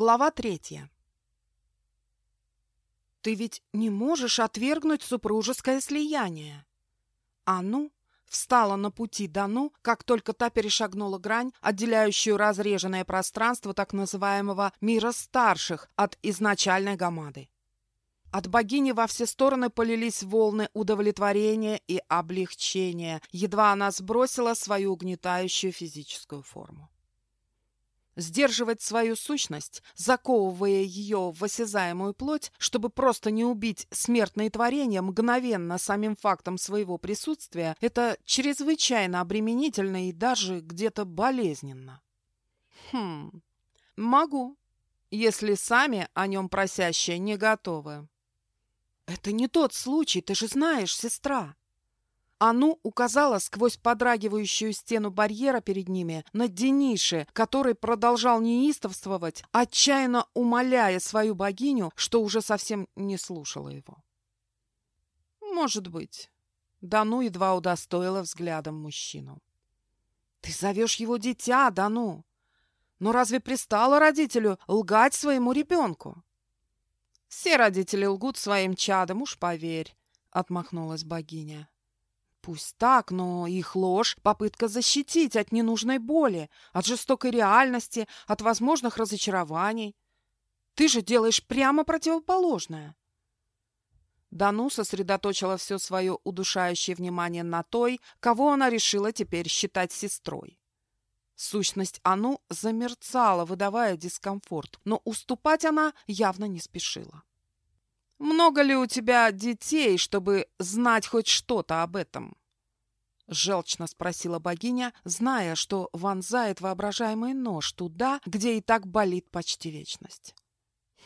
Глава третья. Ты ведь не можешь отвергнуть супружеское слияние. А ну, встала на пути Дану, как только та перешагнула грань, отделяющую разреженное пространство так называемого «мира старших» от изначальной гамады. От богини во все стороны полились волны удовлетворения и облегчения, едва она сбросила свою угнетающую физическую форму. Сдерживать свою сущность, заковывая ее в осязаемую плоть, чтобы просто не убить смертные творения мгновенно самим фактом своего присутствия, это чрезвычайно обременительно и даже где-то болезненно. Хм, могу, если сами о нем просящие не готовы. Это не тот случай, ты же знаешь, сестра. Ану указала сквозь подрагивающую стену барьера перед ними на Дениши, который продолжал неистовствовать, отчаянно умоляя свою богиню, что уже совсем не слушала его. «Может быть». Дану едва удостоила взглядом мужчину. «Ты зовешь его дитя, Дану. Но разве пристало родителю лгать своему ребенку?» «Все родители лгут своим чадом, уж поверь», — отмахнулась богиня. Пусть так, но их ложь — попытка защитить от ненужной боли, от жестокой реальности, от возможных разочарований. Ты же делаешь прямо противоположное. Дану сосредоточила все свое удушающее внимание на той, кого она решила теперь считать сестрой. Сущность Ану замерцала, выдавая дискомфорт, но уступать она явно не спешила. Много ли у тебя детей, чтобы знать хоть что-то об этом? Желчно спросила богиня, зная, что вонзает воображаемый нож туда, где и так болит почти вечность.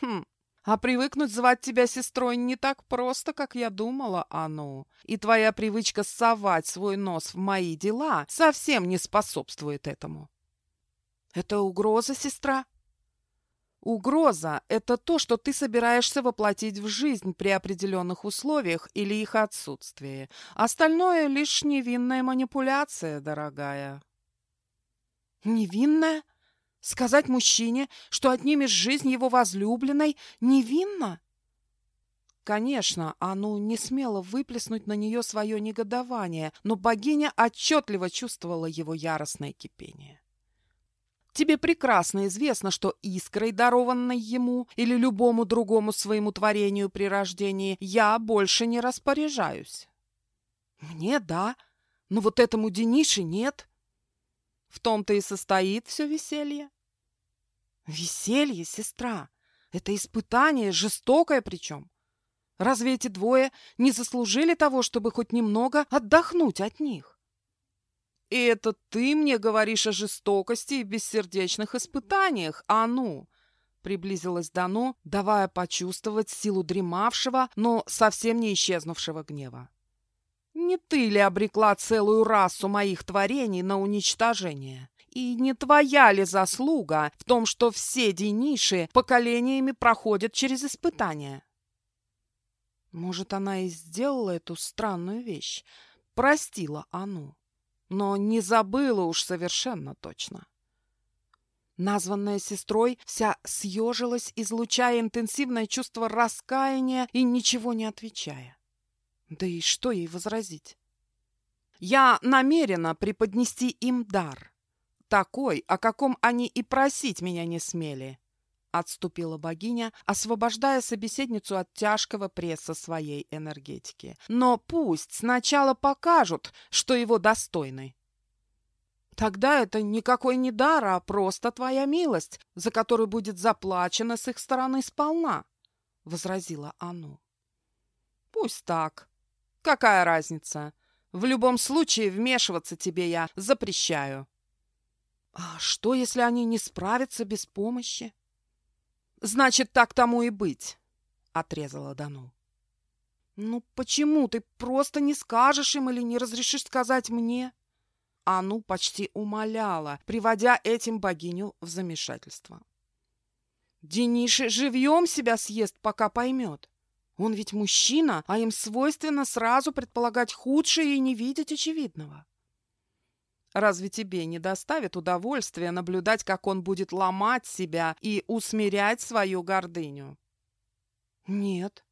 Хм, а привыкнуть звать тебя сестрой не так просто, как я думала, Ану. И твоя привычка совать свой нос в мои дела совсем не способствует этому. Это угроза, сестра? Угроза – это то, что ты собираешься воплотить в жизнь при определенных условиях или их отсутствии. Остальное – лишь невинная манипуляция, дорогая. Невинная? Сказать мужчине, что отнимешь жизнь его возлюбленной, невинно? Конечно, Ану не смело выплеснуть на нее свое негодование, но богиня отчетливо чувствовала его яростное кипение. Тебе прекрасно известно, что искрой, дарованной ему или любому другому своему творению при рождении, я больше не распоряжаюсь. Мне да, но вот этому Денише нет. В том-то и состоит все веселье. Веселье, сестра, это испытание, жестокое причем. Разве эти двое не заслужили того, чтобы хоть немного отдохнуть от них? И это ты мне говоришь о жестокости и бессердечных испытаниях, а ну!» Приблизилась Дано, давая почувствовать силу дремавшего, но совсем не исчезнувшего гнева. «Не ты ли обрекла целую расу моих творений на уничтожение?» И не твоя ли заслуга в том, что все дениши поколениями проходят через испытания? Может, она и сделала эту странную вещь, простила Ану но не забыла уж совершенно точно. Названная сестрой вся съежилась, излучая интенсивное чувство раскаяния и ничего не отвечая. Да и что ей возразить? Я намерена преподнести им дар, такой, о каком они и просить меня не смели, Отступила богиня, освобождая собеседницу от тяжкого пресса своей энергетики. Но пусть сначала покажут, что его достойны. Тогда это никакой не дар, а просто твоя милость, за которую будет заплачено с их стороны сполна, — возразила Ану. Пусть так. Какая разница? В любом случае вмешиваться тебе я запрещаю. А что, если они не справятся без помощи? Значит, так тому и быть, отрезала Дану. Ну почему ты просто не скажешь им или не разрешишь сказать мне? Ану почти умоляла, приводя этим богиню в замешательство. Дениши живьем себя съест, пока поймет. Он ведь мужчина, а им свойственно сразу предполагать худшее и не видеть очевидного. Разве тебе не доставит удовольствия наблюдать, как он будет ломать себя и усмирять свою гордыню? Нет.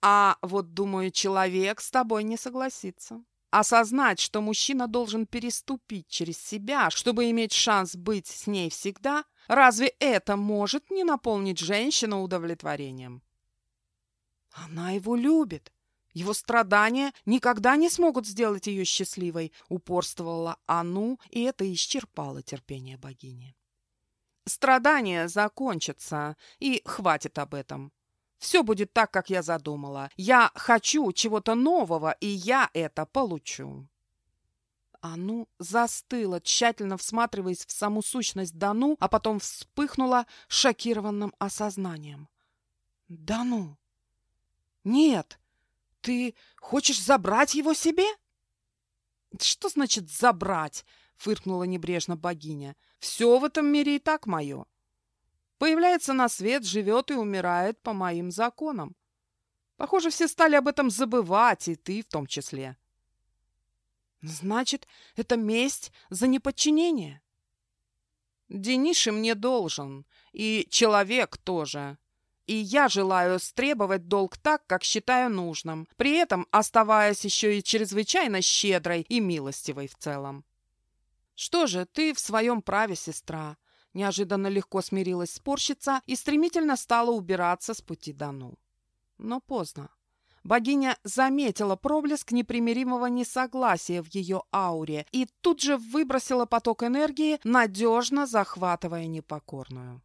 А вот, думаю, человек с тобой не согласится. Осознать, что мужчина должен переступить через себя, чтобы иметь шанс быть с ней всегда, разве это может не наполнить женщину удовлетворением? Она его любит. Его страдания никогда не смогут сделать ее счастливой, упорствовала Ану, и это исчерпало терпение богини. Страдания закончатся, и хватит об этом. Все будет так, как я задумала. Я хочу чего-то нового, и я это получу. Ану застыла, тщательно всматриваясь в саму сущность Дану, а потом вспыхнула шокированным осознанием. «Дану! Нет! Ты хочешь забрать его себе?» «Что значит «забрать»?» — фыркнула небрежно богиня. «Все в этом мире и так мое. Появляется на свет, живет и умирает по моим законам. Похоже, все стали об этом забывать, и ты в том числе». «Значит, это месть за неподчинение?» «Дениши мне должен, и человек тоже и я желаю стребовать долг так, как считаю нужным, при этом оставаясь еще и чрезвычайно щедрой и милостивой в целом. Что же, ты в своем праве, сестра. Неожиданно легко смирилась спорщица и стремительно стала убираться с пути Дану. Но поздно. Богиня заметила проблеск непримиримого несогласия в ее ауре и тут же выбросила поток энергии, надежно захватывая непокорную.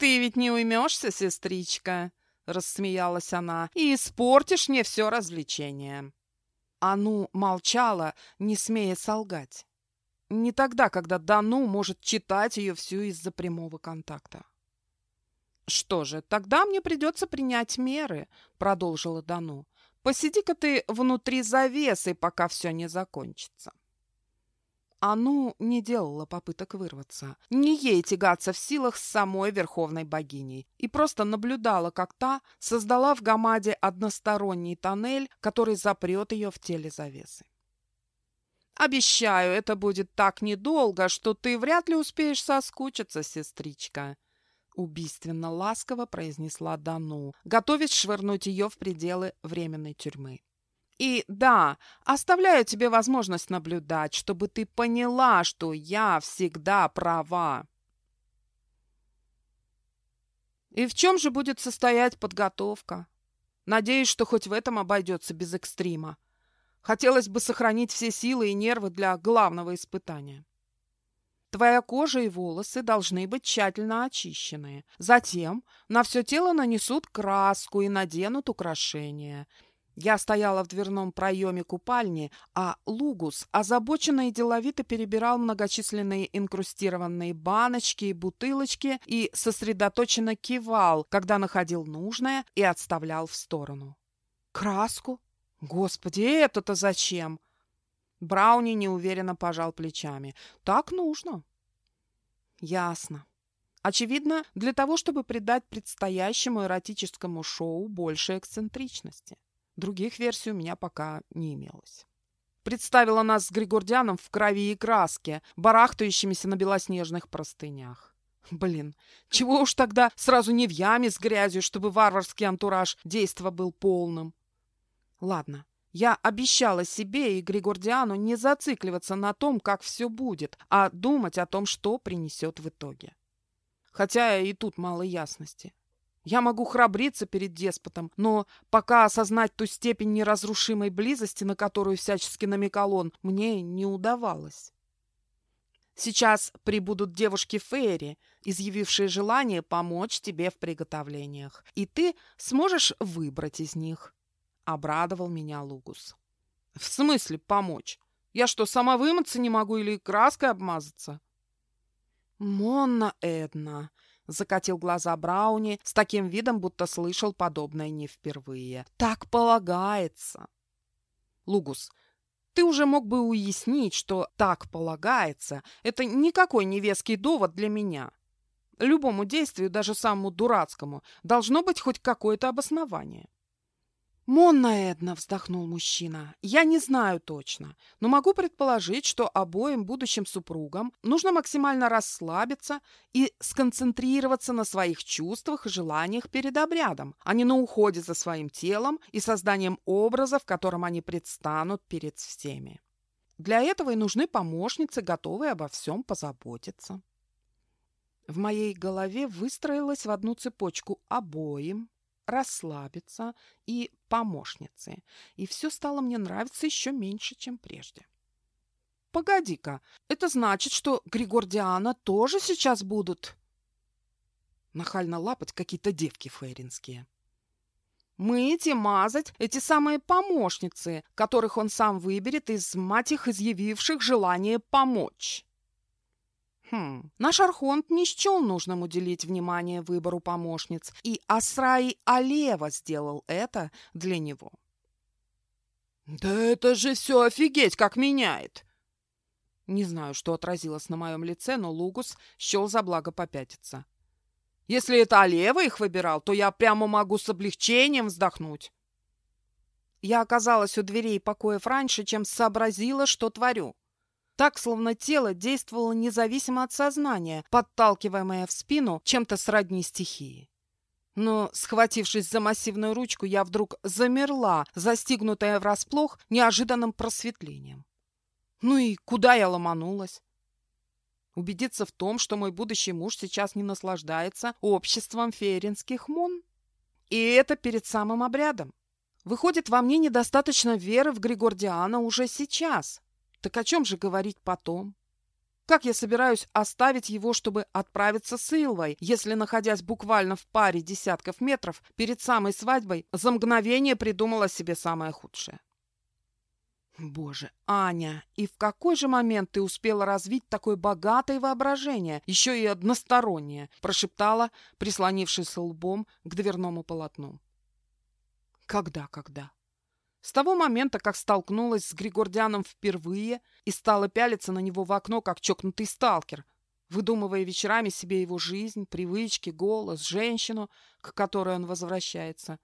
«Ты ведь не уймешься, сестричка?» — рассмеялась она. «И испортишь мне все развлечение». Ану молчала, не смея солгать. Не тогда, когда Дану может читать ее всю из-за прямого контакта. «Что же, тогда мне придется принять меры», — продолжила Дану. «Посиди-ка ты внутри завесы, пока все не закончится». Ану не делала попыток вырваться. Не ей тягаться в силах с самой верховной богиней. И просто наблюдала, как та создала в Гамаде односторонний тоннель, который запрет ее в теле завесы. «Обещаю, это будет так недолго, что ты вряд ли успеешь соскучиться, сестричка», убийственно ласково произнесла Дану, готовясь швырнуть ее в пределы временной тюрьмы. И да, оставляю тебе возможность наблюдать, чтобы ты поняла, что я всегда права. И в чем же будет состоять подготовка? Надеюсь, что хоть в этом обойдется без экстрима. Хотелось бы сохранить все силы и нервы для главного испытания. Твоя кожа и волосы должны быть тщательно очищены. Затем на все тело нанесут краску и наденут украшения – я стояла в дверном проеме купальни, а Лугус озабоченно и деловито перебирал многочисленные инкрустированные баночки и бутылочки и сосредоточенно кивал, когда находил нужное и отставлял в сторону. «Краску? Господи, это-то зачем?» Брауни неуверенно пожал плечами. «Так нужно». «Ясно. Очевидно, для того, чтобы придать предстоящему эротическому шоу больше эксцентричности». Других версий у меня пока не имелось. Представила нас с Григордианом в крови и краске, барахтающимися на белоснежных простынях. Блин, чего уж тогда сразу не в яме с грязью, чтобы варварский антураж действа был полным. Ладно, я обещала себе и Григордиану не зацикливаться на том, как все будет, а думать о том, что принесет в итоге. Хотя и тут мало ясности. Я могу храбриться перед деспотом, но пока осознать ту степень неразрушимой близости, на которую всячески намекал он, мне не удавалось. Сейчас прибудут девушки Фейри, изъявившие желание помочь тебе в приготовлениях, и ты сможешь выбрать из них. Обрадовал меня Лугус. В смысле помочь? Я что, сама вымыться не могу или краской обмазаться? Монна Эдна, Закатил глаза Брауни с таким видом, будто слышал подобное не впервые. «Так полагается!» «Лугус, ты уже мог бы уяснить, что «так полагается» — это никакой невеский довод для меня. Любому действию, даже самому дурацкому, должно быть хоть какое-то обоснование. «Монна Эдна», — вздохнул мужчина, — «я не знаю точно, но могу предположить, что обоим будущим супругам нужно максимально расслабиться и сконцентрироваться на своих чувствах и желаниях перед обрядом, а не на уходе за своим телом и созданием образа, в котором они предстанут перед всеми. Для этого и нужны помощницы, готовые обо всем позаботиться». В моей голове выстроилась в одну цепочку обоим, расслабиться и помощницы. И все стало мне нравиться еще меньше, чем прежде. Погоди-ка, это значит, что Григордиана тоже сейчас будут нахально лапать какие-то девки фейринские. Мыть и мазать эти самые помощницы, которых он сам выберет из мать их изъявивших желание помочь. Хм, наш Архонт не счел нужным уделить внимание выбору помощниц, и Асраи Алева сделал это для него. «Да это же все офигеть, как меняет!» Не знаю, что отразилось на моем лице, но Лугус счел за благо попятиться. «Если это Алева их выбирал, то я прямо могу с облегчением вздохнуть». Я оказалась у дверей покоев раньше, чем сообразила, что творю. Так, словно тело действовало независимо от сознания, подталкиваемое в спину чем-то сродни стихии. Но, схватившись за массивную ручку, я вдруг замерла, застигнутая врасплох неожиданным просветлением. Ну и куда я ломанулась? Убедиться в том, что мой будущий муж сейчас не наслаждается обществом фейринских мон? И это перед самым обрядом. Выходит, во мне недостаточно веры в Григордиана уже сейчас. Так о чем же говорить потом? Как я собираюсь оставить его, чтобы отправиться с Илвой, если, находясь буквально в паре десятков метров перед самой свадьбой, за мгновение придумала себе самое худшее? Боже, Аня, и в какой же момент ты успела развить такое богатое воображение, еще и одностороннее, прошептала, прислонившись лбом к дверному полотну. Когда, когда? С того момента, как столкнулась с Григордианом впервые и стала пялиться на него в окно, как чокнутый сталкер, выдумывая вечерами себе его жизнь, привычки, голос, женщину, к которой он возвращается.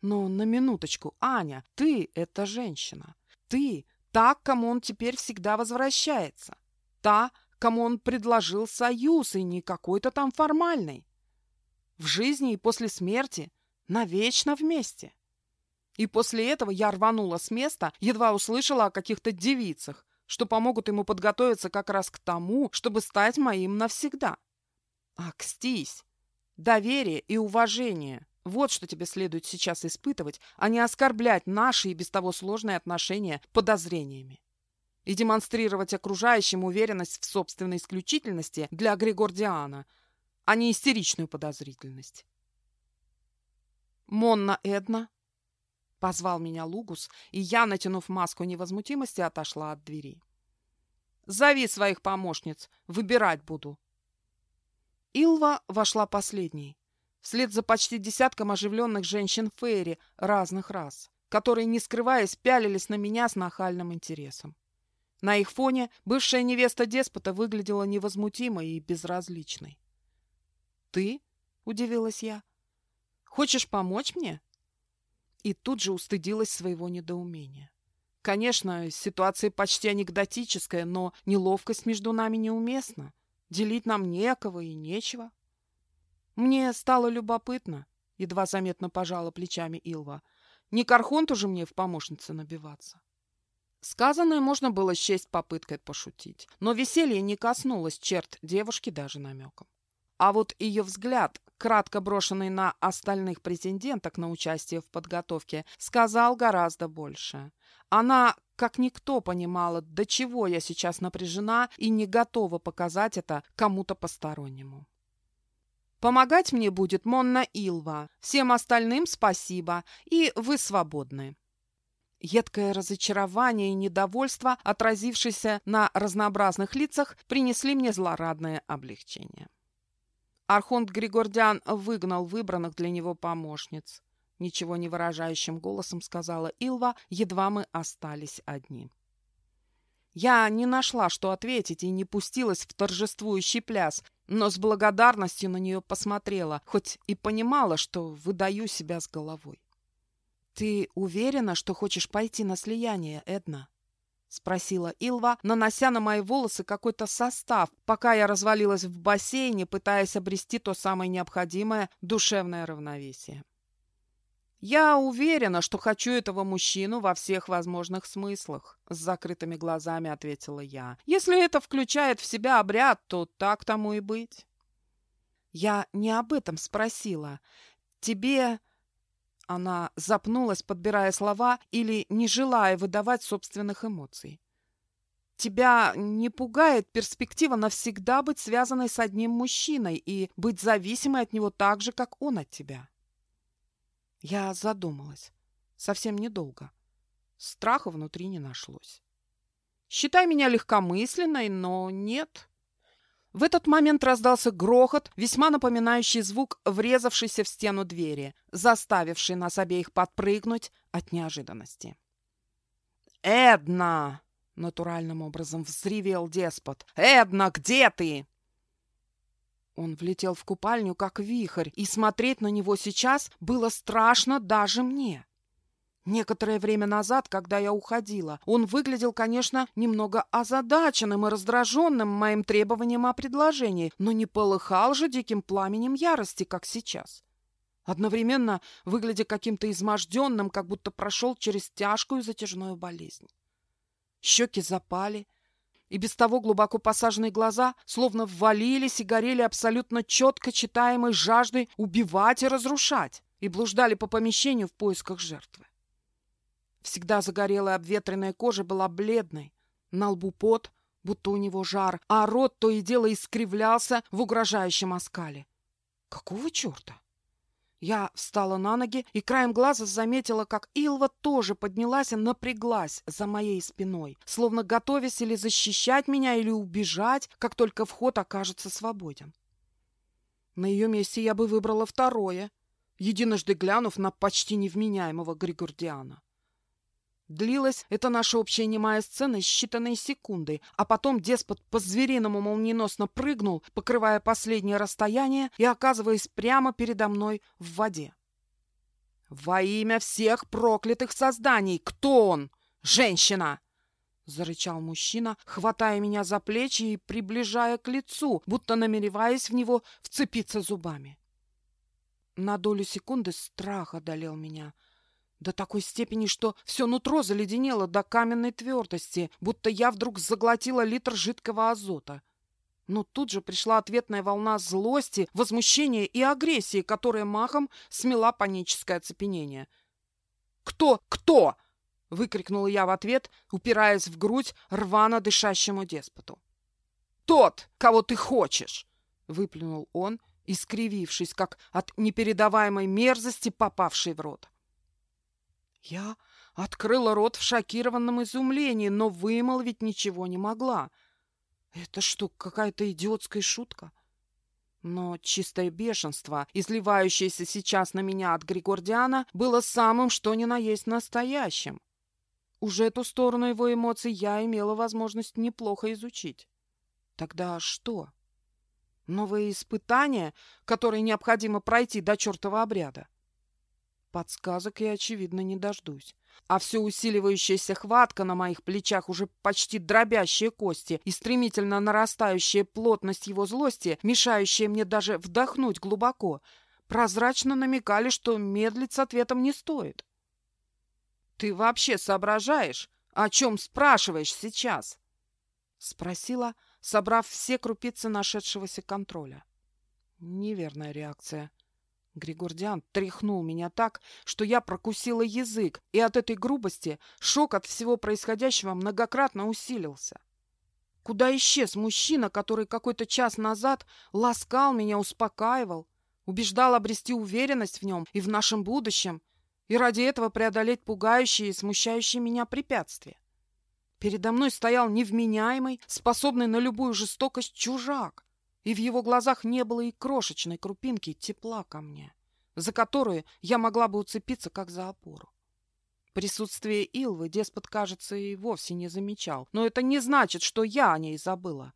Но на минуточку, Аня, ты — это женщина. Ты — та, к кому он теперь всегда возвращается. Та, кому он предложил союз, и не какой-то там формальный. В жизни и после смерти навечно вместе. И после этого я рванула с места, едва услышала о каких-то девицах, что помогут ему подготовиться как раз к тому, чтобы стать моим навсегда. Акстись! Доверие и уважение – вот что тебе следует сейчас испытывать, а не оскорблять наши и без того сложные отношения подозрениями. И демонстрировать окружающим уверенность в собственной исключительности для Григордиана, а не истеричную подозрительность. Монна Эдна Позвал меня Лугус, и я, натянув маску невозмутимости, отошла от двери. «Зови своих помощниц, выбирать буду». Илва вошла последней, вслед за почти десятком оживленных женщин Фейри разных рас, которые, не скрываясь, пялились на меня с нахальным интересом. На их фоне бывшая невеста деспота выглядела невозмутимой и безразличной. «Ты?» — удивилась я. «Хочешь помочь мне?» И тут же устыдилась своего недоумения. Конечно, ситуация почти анекдотическая, но неловкость между нами неуместна. Делить нам некого и нечего. Мне стало любопытно, едва заметно пожала плечами Илва. Не Кархонту же мне в помощнице набиваться. Сказанное можно было счесть попыткой пошутить, но веселье не коснулось черт девушки даже намеком. А вот ее взгляд, кратко брошенный на остальных претенденток на участие в подготовке, сказал гораздо больше. Она, как никто, понимала, до чего я сейчас напряжена и не готова показать это кому-то постороннему. Помогать мне будет Монна Илва. Всем остальным спасибо, и вы свободны. Едкое разочарование и недовольство, отразившееся на разнообразных лицах, принесли мне злорадное облегчение. Архонт Григордян выгнал выбранных для него помощниц. Ничего не выражающим голосом сказала Илва, едва мы остались одни. Я не нашла, что ответить, и не пустилась в торжествующий пляс, но с благодарностью на нее посмотрела, хоть и понимала, что выдаю себя с головой. «Ты уверена, что хочешь пойти на слияние, Эдна?» — спросила Илва, нанося на мои волосы какой-то состав, пока я развалилась в бассейне, пытаясь обрести то самое необходимое душевное равновесие. «Я уверена, что хочу этого мужчину во всех возможных смыслах», — с закрытыми глазами ответила я. «Если это включает в себя обряд, то так тому и быть». «Я не об этом спросила. Тебе...» Она запнулась, подбирая слова или не желая выдавать собственных эмоций. «Тебя не пугает перспектива навсегда быть связанной с одним мужчиной и быть зависимой от него так же, как он от тебя?» Я задумалась. Совсем недолго. Страха внутри не нашлось. Считай меня легкомысленной, но нет. В этот момент раздался грохот, весьма напоминающий звук врезавшейся в стену двери, заставивший нас обеих подпрыгнуть от неожиданности. «Эдна!» — натуральным образом взревел деспот. «Эдна, где ты?» Он влетел в купальню, как вихрь, и смотреть на него сейчас было страшно даже мне. Некоторое время назад, когда я уходила, он выглядел, конечно, немного озадаченным и раздраженным моим требованием о предложении, но не полыхал же диким пламенем ярости, как сейчас. Одновременно выглядя каким-то изможденным, как будто прошел через тяжкую затяжную болезнь. Щеки запали, и без того глубоко посаженные глаза словно ввалились и горели абсолютно четко читаемой жаждой убивать и разрушать, и блуждали по помещению в поисках жертвы. Всегда загорелая обветренная кожа была бледной, на лбу пот, будто у него жар, а рот то и дело искривлялся в угрожающем оскале. Какого черта? Я встала на ноги и краем глаза заметила, как Илва тоже поднялась и напряглась за моей спиной, словно готовясь или защищать меня, или убежать, как только вход окажется свободен. На ее месте я бы выбрала второе, единожды глянув на почти невменяемого Григордиана. Длилась эта наша общая немая сцена считанные секунды, а потом деспот по-звериному молниеносно прыгнул, покрывая последнее расстояние и оказываясь прямо передо мной в воде. «Во имя всех проклятых созданий! Кто он? Женщина!» — зарычал мужчина, хватая меня за плечи и приближая к лицу, будто намереваясь в него вцепиться зубами. На долю секунды страх одолел меня — до такой степени, что все нутро заледенело до каменной твердости, будто я вдруг заглотила литр жидкого азота. Но тут же пришла ответная волна злости, возмущения и агрессии, которая махом смела паническое оцепенение. «Кто? Кто?» — выкрикнула я в ответ, упираясь в грудь рвано дышащему деспоту. «Тот, кого ты хочешь!» — выплюнул он, искривившись, как от непередаваемой мерзости, попавшей в рот. Я открыла рот в шокированном изумлении, но вымолвить ничего не могла. Это что, какая-то идиотская шутка? Но чистое бешенство, изливающееся сейчас на меня от Григордиана, было самым что ни на есть настоящим. Уже эту сторону его эмоций я имела возможность неплохо изучить. Тогда что? Новые испытания, которые необходимо пройти до чертова обряда? Подсказок я, очевидно, не дождусь. А все усиливающаяся хватка на моих плечах, уже почти дробящие кости и стремительно нарастающая плотность его злости, мешающая мне даже вдохнуть глубоко, прозрачно намекали, что медлить с ответом не стоит. «Ты вообще соображаешь, о чем спрашиваешь сейчас?» — спросила, собрав все крупицы нашедшегося контроля. Неверная реакция. Григордиан тряхнул меня так, что я прокусила язык, и от этой грубости шок от всего происходящего многократно усилился. Куда исчез мужчина, который какой-то час назад ласкал меня, успокаивал, убеждал обрести уверенность в нем и в нашем будущем, и ради этого преодолеть пугающие и смущающие меня препятствия? Передо мной стоял невменяемый, способный на любую жестокость чужак, и в его глазах не было и крошечной крупинки тепла ко мне, за которую я могла бы уцепиться, как за опору. Присутствие Илвы деспот, кажется, и вовсе не замечал, но это не значит, что я о ней забыла.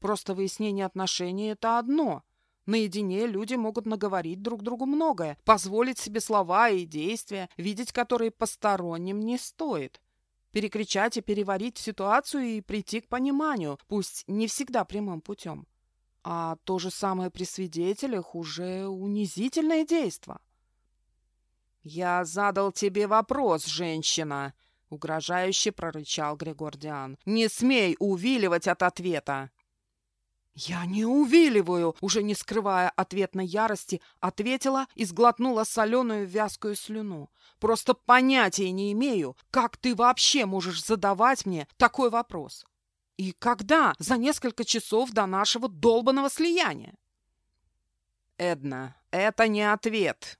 Просто выяснение отношений — это одно, Наедине люди могут наговорить друг другу многое, позволить себе слова и действия, видеть которые посторонним не стоит. Перекричать и переварить ситуацию и прийти к пониманию, пусть не всегда прямым путем. А то же самое при свидетелях уже унизительное действо. «Я задал тебе вопрос, женщина!» — угрожающе прорычал Григордиан. «Не смей увиливать от ответа!» «Я не увиливаю!» — уже не скрывая ответной ярости, ответила и сглотнула соленую вязкую слюну. «Просто понятия не имею, как ты вообще можешь задавать мне такой вопрос. И когда за несколько часов до нашего долбанного слияния?» «Эдна, это не ответ!»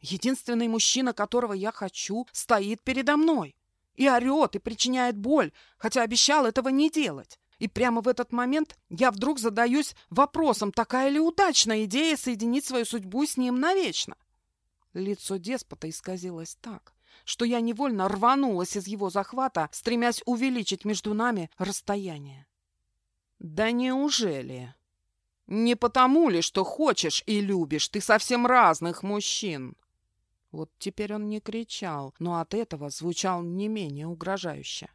Единственный мужчина, которого я хочу, стоит передо мной. И орет, и причиняет боль, хотя обещал этого не делать. И прямо в этот момент я вдруг задаюсь вопросом, такая ли удачная идея соединить свою судьбу с ним навечно. Лицо деспота исказилось так, что я невольно рванулась из его захвата, стремясь увеличить между нами расстояние. «Да неужели? Не потому ли, что хочешь и любишь ты совсем разных мужчин?» Вот теперь он не кричал, но от этого звучал не менее угрожающе.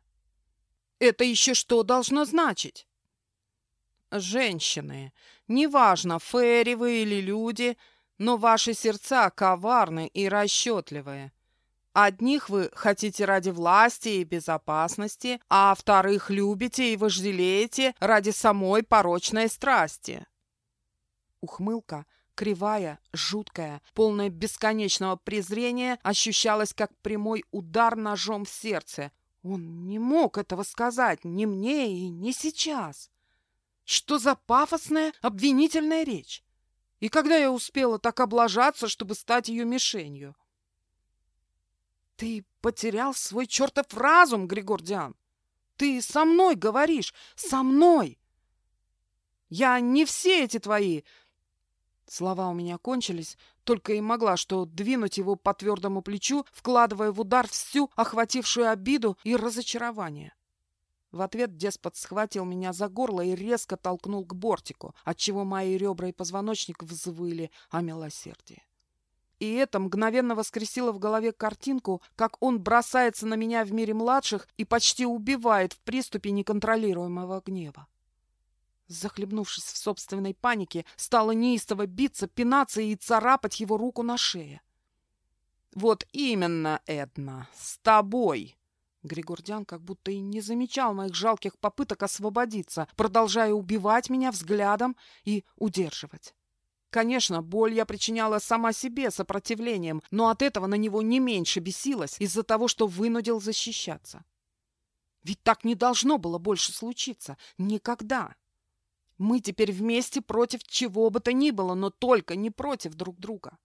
Это еще что должно значить? Женщины, неважно, фэри вы или люди, но ваши сердца коварны и расчетливые. Одних вы хотите ради власти и безопасности, а вторых любите и вожделеете ради самой порочной страсти. Ухмылка, кривая, жуткая, полная бесконечного презрения, ощущалась как прямой удар ножом в сердце, он не мог этого сказать ни мне и не сейчас. Что за пафосная обвинительная речь? И когда я успела так облажаться, чтобы стать ее мишенью? Ты потерял свой чертов разум, Григордиан. Ты со мной говоришь, со мной. Я не все эти твои Слова у меня кончились, только и могла что двинуть его по твердому плечу, вкладывая в удар всю охватившую обиду и разочарование. В ответ деспот схватил меня за горло и резко толкнул к бортику, отчего мои ребра и позвоночник взвыли о милосердии. И это мгновенно воскресило в голове картинку, как он бросается на меня в мире младших и почти убивает в приступе неконтролируемого гнева. Захлебнувшись в собственной панике, стала неистово биться, пинаться и царапать его руку на шее. «Вот именно, Эдна, с тобой!» Григордян как будто и не замечал моих жалких попыток освободиться, продолжая убивать меня взглядом и удерживать. Конечно, боль я причиняла сама себе сопротивлением, но от этого на него не меньше бесилась из-за того, что вынудил защищаться. Ведь так не должно было больше случиться. Никогда. Мы теперь вместе против чего бы то ни было, но только не против друг друга.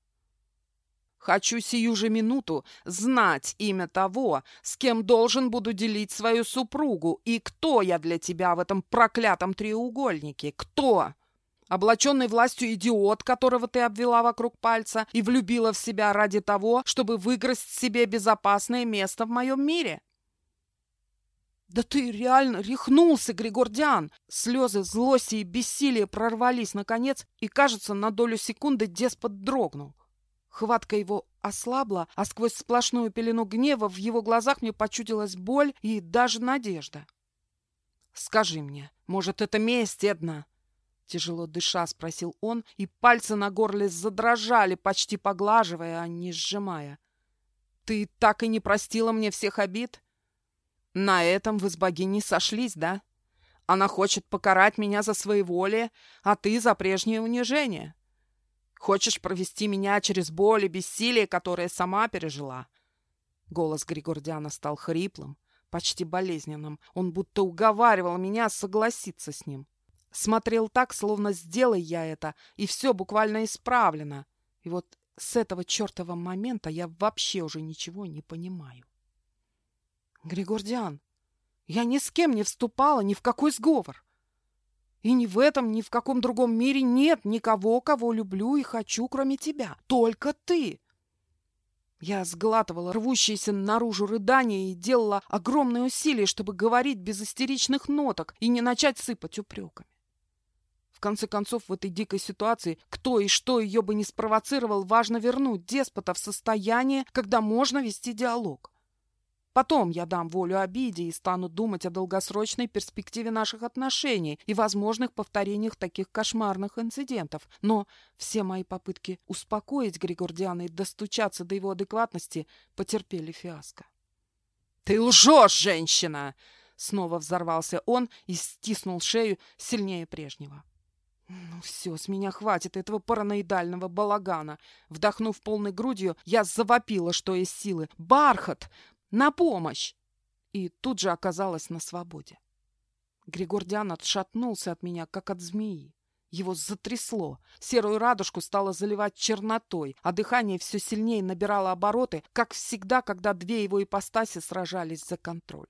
Хочу сию же минуту знать имя того, с кем должен буду делить свою супругу, и кто я для тебя в этом проклятом треугольнике. Кто? Облаченный властью идиот, которого ты обвела вокруг пальца и влюбила в себя ради того, чтобы выиграть себе безопасное место в моем мире? «Да ты реально рехнулся, Григордиан!» Слезы злости и бессилия прорвались наконец, и, кажется, на долю секунды деспот дрогнул. Хватка его ослабла, а сквозь сплошную пелену гнева в его глазах мне почудилась боль и даже надежда. «Скажи мне, может, это месть, Эдна?» Тяжело дыша, спросил он, и пальцы на горле задрожали, почти поглаживая, а не сжимая. «Ты так и не простила мне всех обид?» На этом вы с богиней сошлись, да? Она хочет покарать меня за своеволие, а ты за прежнее унижение. Хочешь провести меня через боль и бессилие, которое сама пережила?» Голос Григордиана стал хриплым, почти болезненным. Он будто уговаривал меня согласиться с ним. Смотрел так, словно сделай я это, и все буквально исправлено. И вот с этого чертова момента я вообще уже ничего не понимаю. Григордиан, я ни с кем не вступала ни в какой сговор. И ни в этом, ни в каком другом мире нет никого, кого люблю и хочу, кроме тебя. Только ты. Я сглатывала рвущиеся наружу рыдания и делала огромные усилия, чтобы говорить без истеричных ноток и не начать сыпать упреками конце концов, в этой дикой ситуации, кто и что ее бы не спровоцировал, важно вернуть деспота в состояние, когда можно вести диалог. Потом я дам волю обиде и стану думать о долгосрочной перспективе наших отношений и возможных повторениях таких кошмарных инцидентов. Но все мои попытки успокоить Григордиана и достучаться до его адекватности потерпели фиаско. «Ты лжешь, женщина!» Снова взорвался он и стиснул шею сильнее прежнего. «Ну все, с меня хватит этого параноидального балагана!» Вдохнув полной грудью, я завопила, что из силы. «Бархат! На помощь!» И тут же оказалась на свободе. Григордиан отшатнулся от меня, как от змеи. Его затрясло. Серую радужку стало заливать чернотой, а дыхание все сильнее набирало обороты, как всегда, когда две его ипостаси сражались за контроль.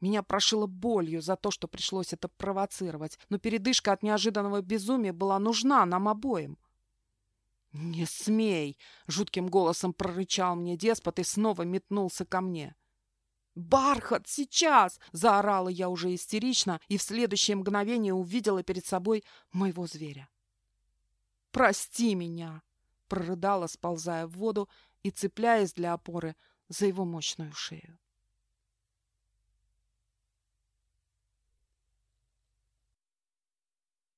Меня прошило болью за то, что пришлось это провоцировать, но передышка от неожиданного безумия была нужна нам обоим. «Не смей!» — жутким голосом прорычал мне деспот и снова метнулся ко мне. «Бархат, сейчас!» — заорала я уже истерично и в следующее мгновение увидела перед собой моего зверя. «Прости меня!» — прорыдала, сползая в воду и цепляясь для опоры за его мощную шею.